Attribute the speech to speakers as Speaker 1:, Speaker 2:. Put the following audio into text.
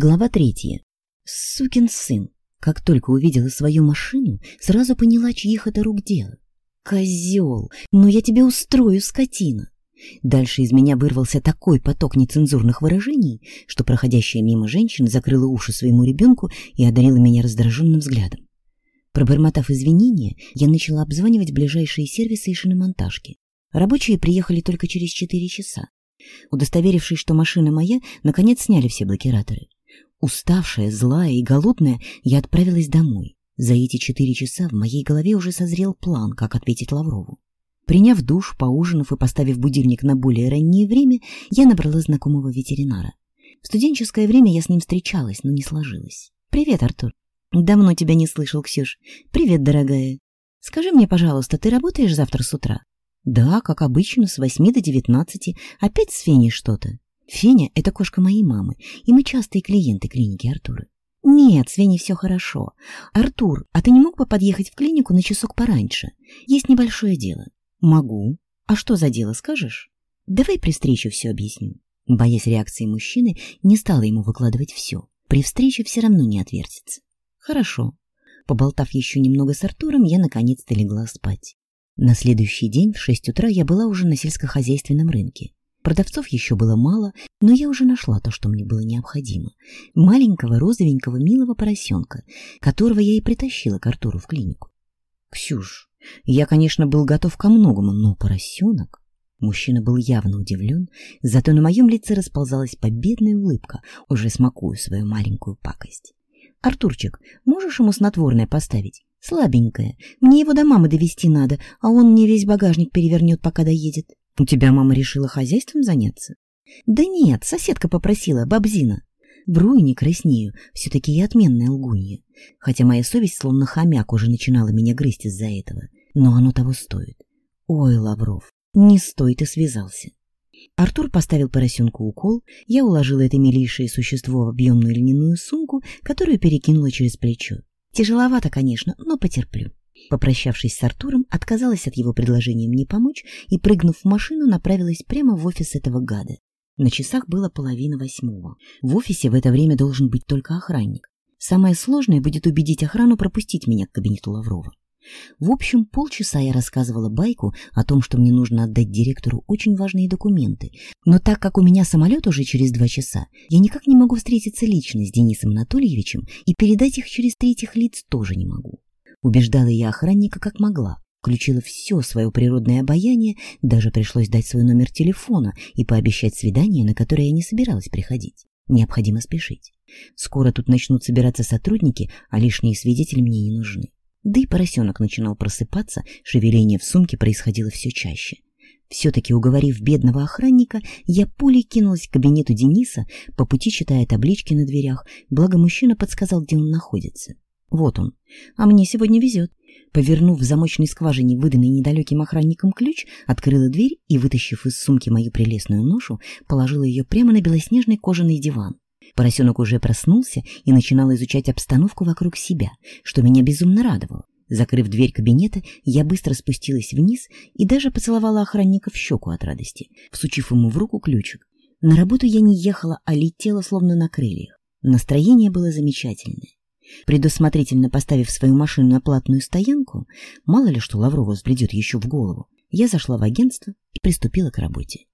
Speaker 1: Глава третья. Сукин сын. Как только увидела свою машину, сразу поняла, чьих это рук дело. Козел, ну я тебе устрою, скотина. Дальше из меня вырвался такой поток нецензурных выражений, что проходящая мимо женщина закрыла уши своему ребенку и одарила меня раздраженным взглядом. Пробормотав извинения, я начала обзванивать ближайшие сервисы и шиномонтажки. Рабочие приехали только через четыре часа. Удостоверившись, что машина моя, наконец сняли все блокираторы. Уставшая, злая и голодная, я отправилась домой. За эти четыре часа в моей голове уже созрел план, как ответить Лаврову. Приняв душ, поужинав и поставив будильник на более раннее время, я набрала знакомого ветеринара. В студенческое время я с ним встречалась, но не сложилось. «Привет, Артур». «Давно тебя не слышал, Ксюш». «Привет, дорогая». «Скажи мне, пожалуйста, ты работаешь завтра с утра?» «Да, как обычно, с восьми до девятнадцати. Опять с Феней что-то?» Феня — это кошка моей мамы, и мы частые клиенты клиники Артура. Нет, с Веней все хорошо. Артур, а ты не мог бы подъехать в клинику на часок пораньше? Есть небольшое дело. Могу. А что за дело, скажешь? Давай при встрече все объясню. Боясь реакции мужчины, не стала ему выкладывать все. При встрече все равно не отвертится. Хорошо. Поболтав еще немного с Артуром, я наконец-то легла спать. На следующий день в шесть утра я была уже на сельскохозяйственном рынке. Продавцов еще было мало, но я уже нашла то, что мне было необходимо. Маленького, розовенького, милого поросенка, которого я и притащила к Артуру в клинику. «Ксюш, я, конечно, был готов ко многому, но поросенок...» Мужчина был явно удивлен, зато на моем лице расползалась победная улыбка, уже смакую свою маленькую пакость. «Артурчик, можешь ему снотворное поставить? Слабенькое. Мне его до мамы довести надо, а он мне весь багажник перевернет, пока доедет». У тебя мама решила хозяйством заняться? Да нет, соседка попросила, бабзина. Вру и не краснею, все-таки я отменная лгунья. Хотя моя совесть, словно хомяк, уже начинала меня грызть из-за этого. Но оно того стоит. Ой, Лавров, не стой, ты связался. Артур поставил поросенку укол, я уложила это милейшее существо в объемную льняную сумку, которую перекинула через плечо. Тяжеловато, конечно, но потерплю. Попрощавшись с Артуром, отказалась от его предложения мне помочь и, прыгнув в машину, направилась прямо в офис этого гада. На часах было половина восьмого. В офисе в это время должен быть только охранник. Самое сложное будет убедить охрану пропустить меня к кабинету Лаврова. В общем, полчаса я рассказывала Байку о том, что мне нужно отдать директору очень важные документы, но так как у меня самолет уже через два часа, я никак не могу встретиться лично с Денисом Анатольевичем и передать их через третьих лиц тоже не могу. Убеждала я охранника как могла. Включила все свое природное обаяние, даже пришлось дать свой номер телефона и пообещать свидание, на которое я не собиралась приходить. Необходимо спешить. Скоро тут начнут собираться сотрудники, а лишние свидетели мне не нужны. Да и поросенок начинал просыпаться, шевеление в сумке происходило все чаще. Все-таки, уговорив бедного охранника, я пулей кинулась к кабинету Дениса, по пути читая таблички на дверях, благо мужчина подсказал, где он находится. Вот он. А мне сегодня везет. Повернув в замочной скважине выданный недалеким охранником ключ, открыла дверь и, вытащив из сумки мою прелестную ношу, положила ее прямо на белоснежный кожаный диван. Поросенок уже проснулся и начинал изучать обстановку вокруг себя, что меня безумно радовало. Закрыв дверь кабинета, я быстро спустилась вниз и даже поцеловала охранника в щеку от радости, всучив ему в руку ключик. На работу я не ехала, а летела словно на крыльях. Настроение было замечательное. Предусмотрительно поставив свою машину на платную стоянку, мало ли что Лаврову взбредет еще в голову, я зашла в агентство и приступила к работе.